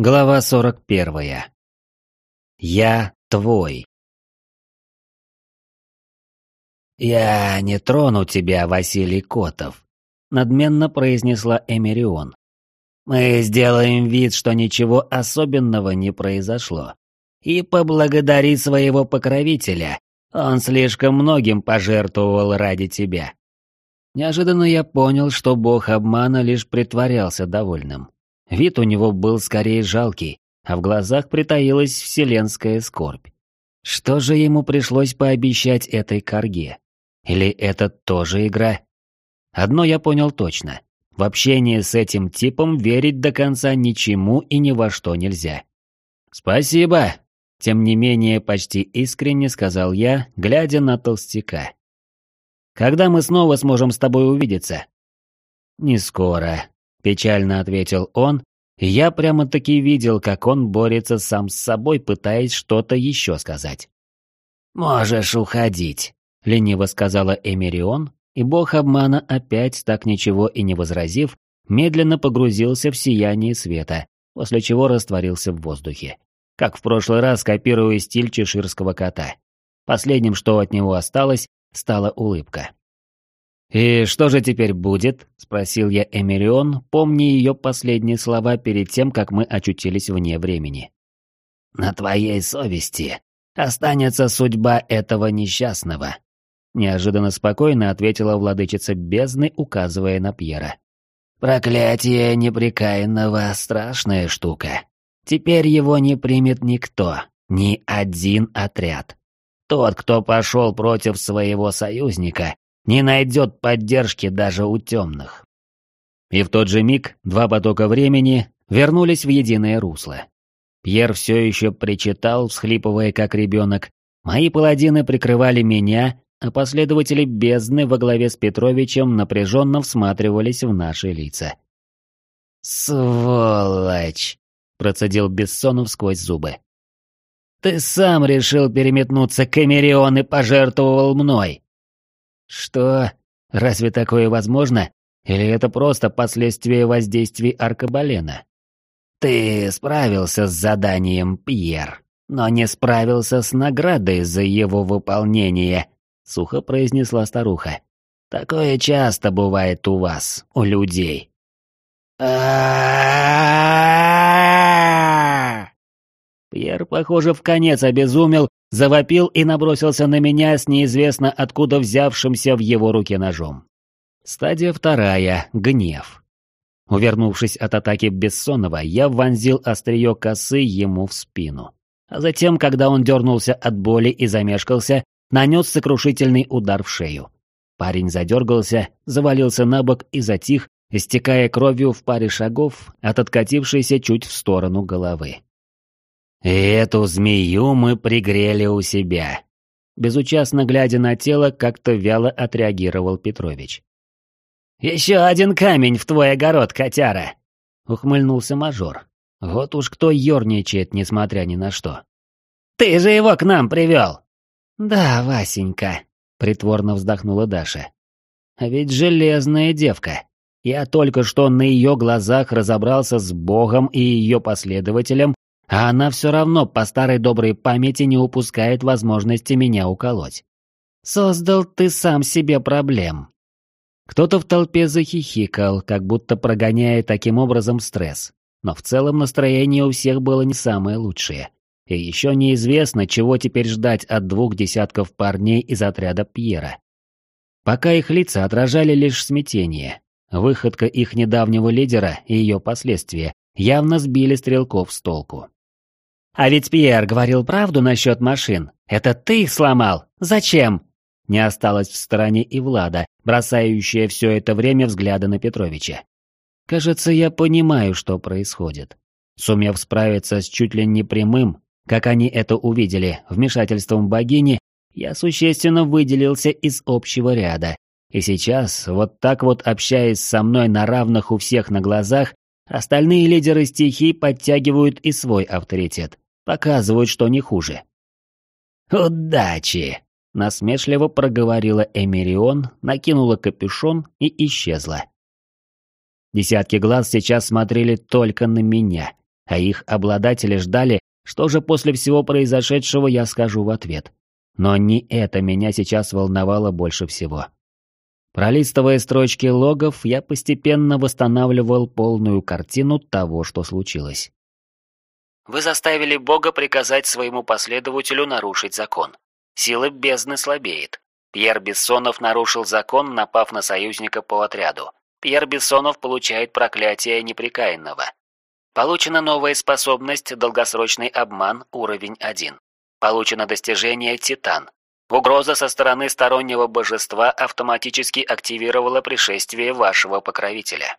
Глава 41. Я твой. «Я не трону тебя, Василий Котов», — надменно произнесла Эмерион. «Мы сделаем вид, что ничего особенного не произошло. И поблагодари своего покровителя, он слишком многим пожертвовал ради тебя». Неожиданно я понял, что бог обмана лишь притворялся довольным. Вид у него был скорее жалкий, а в глазах притаилась вселенская скорбь. Что же ему пришлось пообещать этой корге? Или это тоже игра? Одно я понял точно. В общении с этим типом верить до конца ничему и ни во что нельзя. «Спасибо!» Тем не менее, почти искренне сказал я, глядя на толстяка. «Когда мы снова сможем с тобой увидеться?» «Не скоро», Печально ответил он, я прямо-таки видел, как он борется сам с собой, пытаясь что-то еще сказать. «Можешь уходить», — лениво сказала Эмирион, и бог обмана опять, так ничего и не возразив, медленно погрузился в сияние света, после чего растворился в воздухе. Как в прошлый раз, копируя стиль чеширского кота. Последним, что от него осталось, стала улыбка. «И что же теперь будет?» – спросил я Эмирион, помня ее последние слова перед тем, как мы очутились вне времени. «На твоей совести останется судьба этого несчастного», – неожиданно спокойно ответила владычица бездны, указывая на Пьера. «Проклятие непрекаянного – страшная штука. Теперь его не примет никто, ни один отряд. Тот, кто пошел против своего союзника, не найдет поддержки даже у темных. И в тот же миг два потока времени вернулись в единое русло. Пьер все еще причитал, всхлипывая как ребенок. Мои паладины прикрывали меня, а последователи бездны во главе с Петровичем напряженно всматривались в наши лица. «Сволочь!» — процедил Бессонов сквозь зубы. «Ты сам решил переметнуться к Эмирион и пожертвовал мной. Что? Разве такое возможно? Или это просто последствия воздействий аркабалена? Ты справился с заданием, Пьер, но не справился с наградой за его выполнение, сухо произнесла старуха. Такое часто бывает у вас, у людей. Пьер, похоже, в конец обезумел завопил и набросился на меня с неизвестно откуда взявшимся в его руке ножом. Стадия вторая — гнев. Увернувшись от атаки Бессонова, я вонзил острие косы ему в спину. А затем, когда он дернулся от боли и замешкался, нанес сокрушительный удар в шею. Парень задергался, завалился на бок и затих, истекая кровью в паре шагов от откатившейся чуть в сторону головы. И эту змею мы пригрели у себя. Безучастно глядя на тело, как-то вяло отреагировал Петрович. «Еще один камень в твой огород, котяра!» — ухмыльнулся мажор. Вот уж кто ерничает, несмотря ни на что. «Ты же его к нам привел!» «Да, Васенька», — притворно вздохнула Даша. «А ведь железная девка. Я только что на ее глазах разобрался с Богом и ее последователем а она все равно по старой доброй памяти не упускает возможности меня уколоть. Создал ты сам себе проблем. Кто-то в толпе захихикал, как будто прогоняя таким образом стресс. Но в целом настроение у всех было не самое лучшее. И еще неизвестно, чего теперь ждать от двух десятков парней из отряда Пьера. Пока их лица отражали лишь смятение. Выходка их недавнего лидера и ее последствия явно сбили стрелков с толку. А ведь Пьер говорил правду насчет машин. Это ты их сломал? Зачем? Не осталось в стороне и Влада, бросающая все это время взгляды на Петровича. Кажется, я понимаю, что происходит. Сумев справиться с чуть ли не прямым, как они это увидели, вмешательством богини, я существенно выделился из общего ряда. И сейчас, вот так вот общаясь со мной на равных у всех на глазах, остальные лидеры стихий подтягивают и свой авторитет. Показывают, что не хуже. «Удачи!» — насмешливо проговорила Эмирион, накинула капюшон и исчезла. Десятки глаз сейчас смотрели только на меня, а их обладатели ждали, что же после всего произошедшего я скажу в ответ. Но не это меня сейчас волновало больше всего. Пролистывая строчки логов, я постепенно восстанавливал полную картину того, что случилось. Вы заставили Бога приказать своему последователю нарушить закон. Сила бездны слабеет. Пьер Бессонов нарушил закон, напав на союзника по отряду. Пьер Бессонов получает проклятие неприкаянного. Получена новая способность «Долгосрочный обман» уровень 1. Получено достижение «Титан». Угроза со стороны стороннего божества автоматически активировала пришествие вашего покровителя.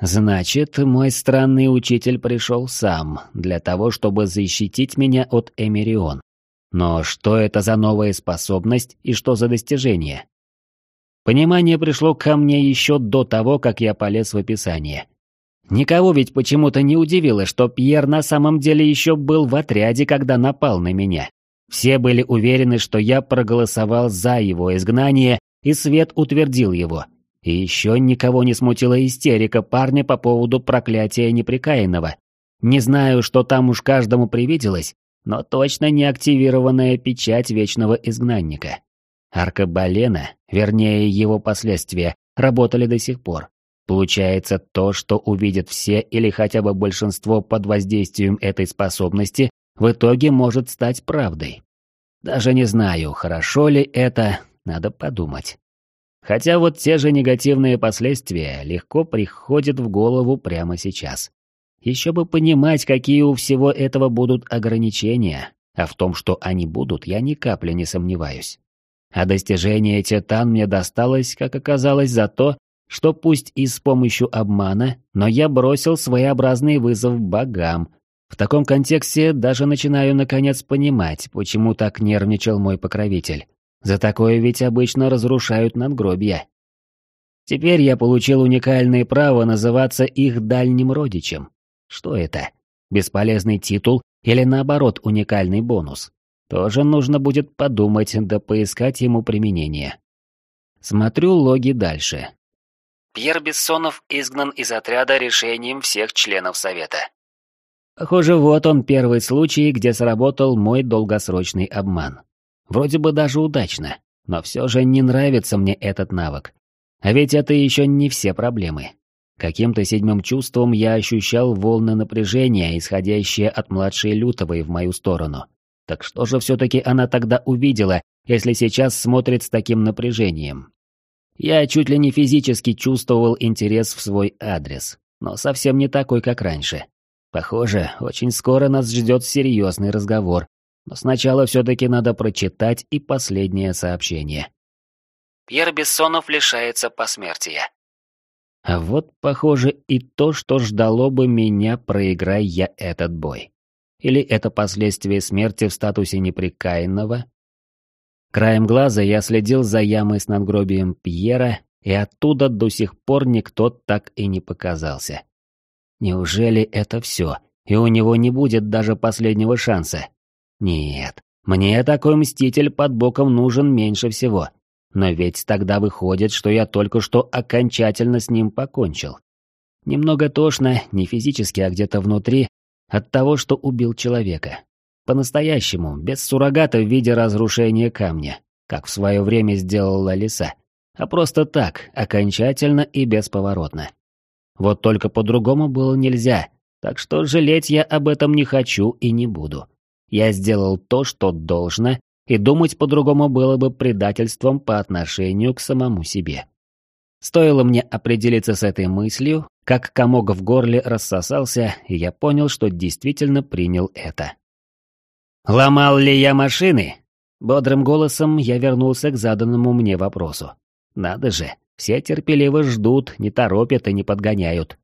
Значит, мой странный учитель пришел сам, для того, чтобы защитить меня от Эмирион. Но что это за новая способность и что за достижение? Понимание пришло ко мне еще до того, как я полез в описание. Никого ведь почему-то не удивило, что Пьер на самом деле еще был в отряде, когда напал на меня. Все были уверены, что я проголосовал за его изгнание, и Свет утвердил его. И еще никого не смутила истерика парня по поводу проклятия неприкаянного. Не знаю, что там уж каждому привиделось, но точно не активированная печать Вечного Изгнанника. Аркабалена, вернее его последствия, работали до сих пор. Получается, то, что увидят все или хотя бы большинство под воздействием этой способности, в итоге может стать правдой. Даже не знаю, хорошо ли это, надо подумать. Хотя вот те же негативные последствия легко приходят в голову прямо сейчас. Еще бы понимать, какие у всего этого будут ограничения, а в том, что они будут, я ни капли не сомневаюсь. А достижение Титан мне досталось, как оказалось, за то, что пусть и с помощью обмана, но я бросил своеобразный вызов богам. В таком контексте даже начинаю наконец понимать, почему так нервничал мой покровитель. За такое ведь обычно разрушают надгробья. Теперь я получил уникальное право называться их дальним родичем. Что это? Бесполезный титул или наоборот уникальный бонус? Тоже нужно будет подумать да поискать ему применение. Смотрю логи дальше. Пьер Бессонов изгнан из отряда решением всех членов Совета. Похоже, вот он первый случай, где сработал мой долгосрочный обман. Вроде бы даже удачно, но все же не нравится мне этот навык. А ведь это еще не все проблемы. Каким-то седьмым чувством я ощущал волны напряжения, исходящие от младшей Лютовой в мою сторону. Так что же все-таки она тогда увидела, если сейчас смотрит с таким напряжением? Я чуть ли не физически чувствовал интерес в свой адрес, но совсем не такой, как раньше. Похоже, очень скоро нас ждет серьезный разговор, но сначала все-таки надо прочитать и последнее сообщение. Пьер Бессонов лишается посмертия. А вот, похоже, и то, что ждало бы меня, проиграя я этот бой. Или это последствия смерти в статусе неприкаянного, Краем глаза я следил за ямой с надгробием Пьера, и оттуда до сих пор никто так и не показался. Неужели это все, и у него не будет даже последнего шанса? Нет, мне такой мститель под боком нужен меньше всего. Но ведь тогда выходит, что я только что окончательно с ним покончил. Немного тошно, не физически, а где-то внутри, от того, что убил человека. По-настоящему, без суррогата в виде разрушения камня, как в свое время сделала лиса, а просто так, окончательно и бесповоротно. Вот только по-другому было нельзя, так что жалеть я об этом не хочу и не буду. Я сделал то, что должно, и думать по-другому было бы предательством по отношению к самому себе. Стоило мне определиться с этой мыслью, как комок в горле рассосался, и я понял, что действительно принял это. «Ломал ли я машины?» Бодрым голосом я вернулся к заданному мне вопросу. «Надо же, все терпеливо ждут, не торопят и не подгоняют».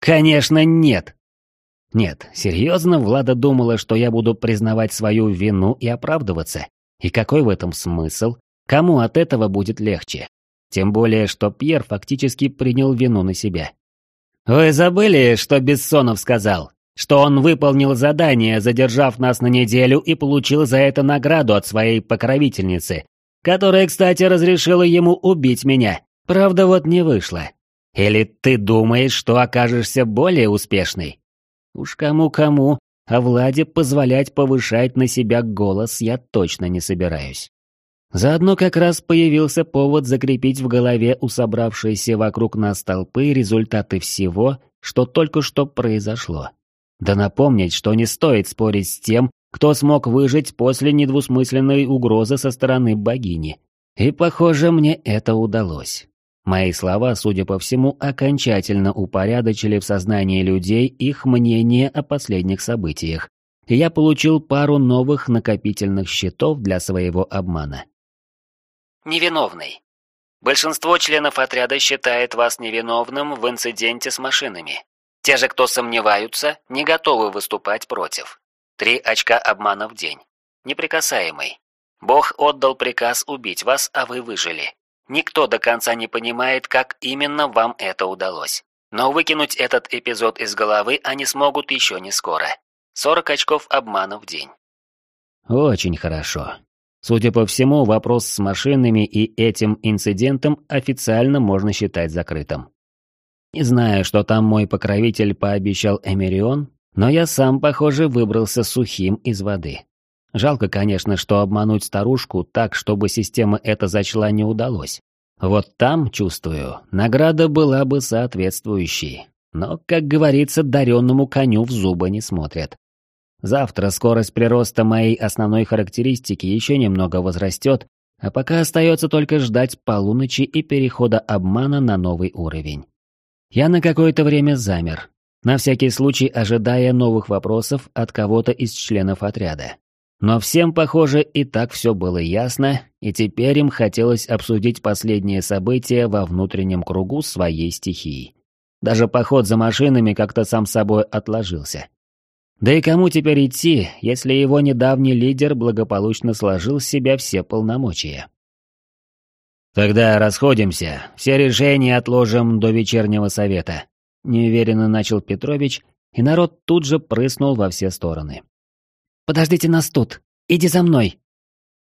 «Конечно, нет!» Нет, серьезно, Влада думала, что я буду признавать свою вину и оправдываться. И какой в этом смысл? Кому от этого будет легче? Тем более, что Пьер фактически принял вину на себя. «Вы забыли, что Бессонов сказал?» что он выполнил задание, задержав нас на неделю и получил за это награду от своей покровительницы, которая, кстати, разрешила ему убить меня. Правда, вот не вышло. Или ты думаешь, что окажешься более успешной? Уж кому-кому, а Владе позволять повышать на себя голос я точно не собираюсь. Заодно как раз появился повод закрепить в голове у собравшейся вокруг нас толпы результаты всего, что только что произошло. Да напомнить, что не стоит спорить с тем, кто смог выжить после недвусмысленной угрозы со стороны богини. И, похоже, мне это удалось. Мои слова, судя по всему, окончательно упорядочили в сознании людей их мнение о последних событиях, и я получил пару новых накопительных счетов для своего обмана. Невиновный. Большинство членов отряда считает вас невиновным в инциденте с машинами. Те же, кто сомневаются, не готовы выступать против. Три очка обмана в день. Неприкасаемый. Бог отдал приказ убить вас, а вы выжили. Никто до конца не понимает, как именно вам это удалось. Но выкинуть этот эпизод из головы они смогут еще не скоро. 40 очков обмана в день. Очень хорошо. Судя по всему, вопрос с машинами и этим инцидентом официально можно считать закрытым. Не знаю, что там мой покровитель пообещал Эмерион, но я сам, похоже, выбрался сухим из воды. Жалко, конечно, что обмануть старушку так, чтобы система это зачла, не удалось. Вот там, чувствую, награда была бы соответствующей. Но, как говорится, даренному коню в зубы не смотрят. Завтра скорость прироста моей основной характеристики еще немного возрастет, а пока остается только ждать полуночи и перехода обмана на новый уровень. Я на какое-то время замер, на всякий случай ожидая новых вопросов от кого-то из членов отряда. Но всем, похоже, и так все было ясно, и теперь им хотелось обсудить последние события во внутреннем кругу своей стихии. Даже поход за машинами как-то сам собой отложился. Да и кому теперь идти, если его недавний лидер благополучно сложил с себя все полномочия? «Тогда расходимся, все решения отложим до вечернего совета», — неуверенно начал Петрович, и народ тут же прыснул во все стороны. «Подождите нас тут! Иди за мной!»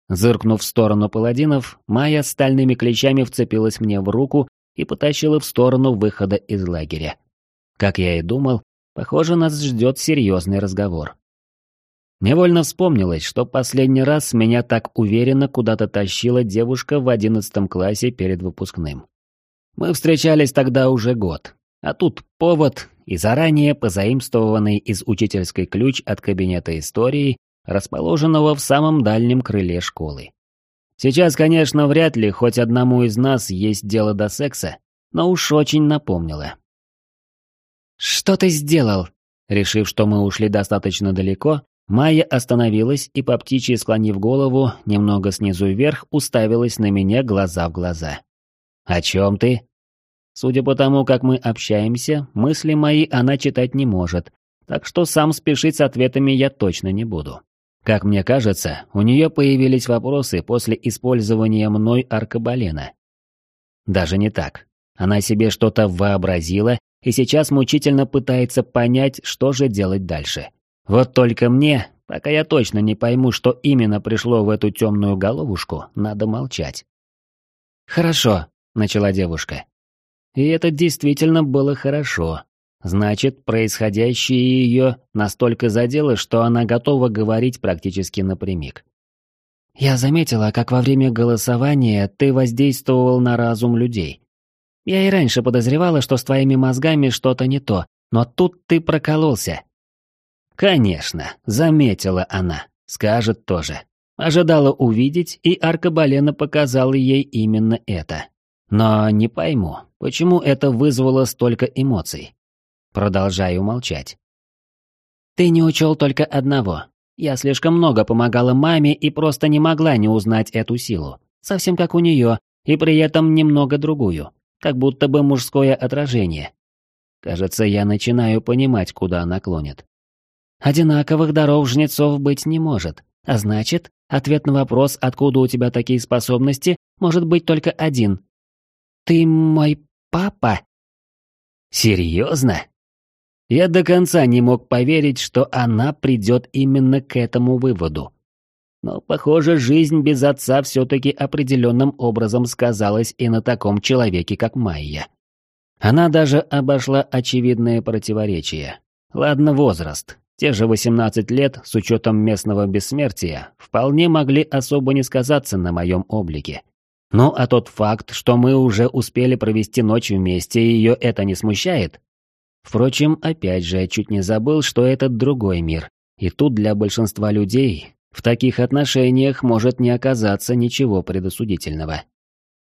Зыркнув в сторону паладинов, Майя стальными клещами вцепилась мне в руку и потащила в сторону выхода из лагеря. Как я и думал, Похоже, нас ждет серьезный разговор. Невольно вспомнилось, что последний раз меня так уверенно куда-то тащила девушка в одиннадцатом классе перед выпускным. Мы встречались тогда уже год, а тут повод и заранее позаимствованный из учительской ключ от кабинета истории, расположенного в самом дальнем крыле школы. Сейчас, конечно, вряд ли хоть одному из нас есть дело до секса, но уж очень напомнило. «Что ты сделал?» Решив, что мы ушли достаточно далеко, Майя остановилась и, по птичьи склонив голову, немного снизу вверх, уставилась на меня глаза в глаза. «О чем ты?» Судя по тому, как мы общаемся, мысли мои она читать не может, так что сам спешить с ответами я точно не буду. Как мне кажется, у нее появились вопросы после использования мной аркабалена. Даже не так. Она себе что-то вообразила и сейчас мучительно пытается понять, что же делать дальше. Вот только мне, пока я точно не пойму, что именно пришло в эту темную головушку, надо молчать. «Хорошо», — начала девушка. И это действительно было хорошо. Значит, происходящее ее настолько задело, что она готова говорить практически напрямик. «Я заметила, как во время голосования ты воздействовал на разум людей. Я и раньше подозревала, что с твоими мозгами что-то не то, но тут ты прокололся». «Конечно, заметила она, скажет тоже. Ожидала увидеть, и аркабалена показала ей именно это. Но не пойму, почему это вызвало столько эмоций. Продолжаю молчать. «Ты не учел только одного. Я слишком много помогала маме и просто не могла не узнать эту силу. Совсем как у нее, и при этом немного другую как будто бы мужское отражение. Кажется, я начинаю понимать, куда она клонит. Одинаковых даров жнецов быть не может, а значит, ответ на вопрос, откуда у тебя такие способности, может быть только один. Ты мой папа? Серьезно? Я до конца не мог поверить, что она придет именно к этому выводу. Но, похоже, жизнь без отца все-таки определенным образом сказалась и на таком человеке, как Майя. Она даже обошла очевидное противоречие. Ладно, возраст. Те же 18 лет, с учетом местного бессмертия, вполне могли особо не сказаться на моем облике. Ну а тот факт, что мы уже успели провести ночь вместе, ее это не смущает? Впрочем, опять же, я чуть не забыл, что это другой мир. И тут для большинства людей в таких отношениях может не оказаться ничего предосудительного.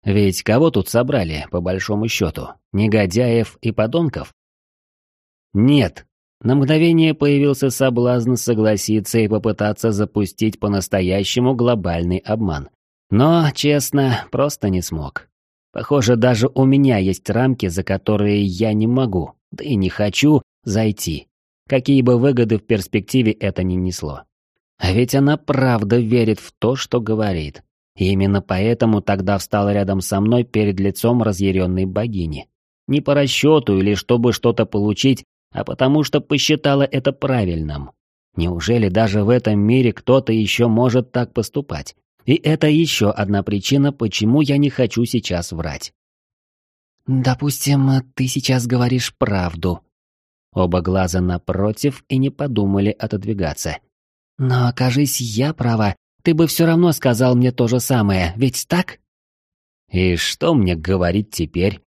Ведь кого тут собрали, по большому счету? Негодяев и подонков? Нет. На мгновение появился соблазн согласиться и попытаться запустить по-настоящему глобальный обман. Но, честно, просто не смог. Похоже, даже у меня есть рамки, за которые я не могу, да и не хочу зайти. Какие бы выгоды в перспективе это ни несло. А ведь она правда верит в то, что говорит. И именно поэтому тогда встала рядом со мной перед лицом разъяренной богини. Не по расчету или чтобы что-то получить, а потому что посчитала это правильным. Неужели даже в этом мире кто-то еще может так поступать? И это еще одна причина, почему я не хочу сейчас врать. «Допустим, ты сейчас говоришь правду». Оба глаза напротив и не подумали отодвигаться. «Но, окажись, я права, ты бы все равно сказал мне то же самое, ведь так?» «И что мне говорить теперь?»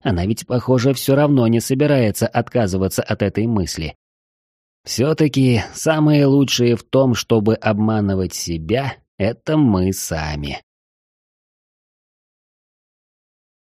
Она ведь, похоже, все равно не собирается отказываться от этой мысли. Все-таки самое лучшее в том, чтобы обманывать себя, это мы сами.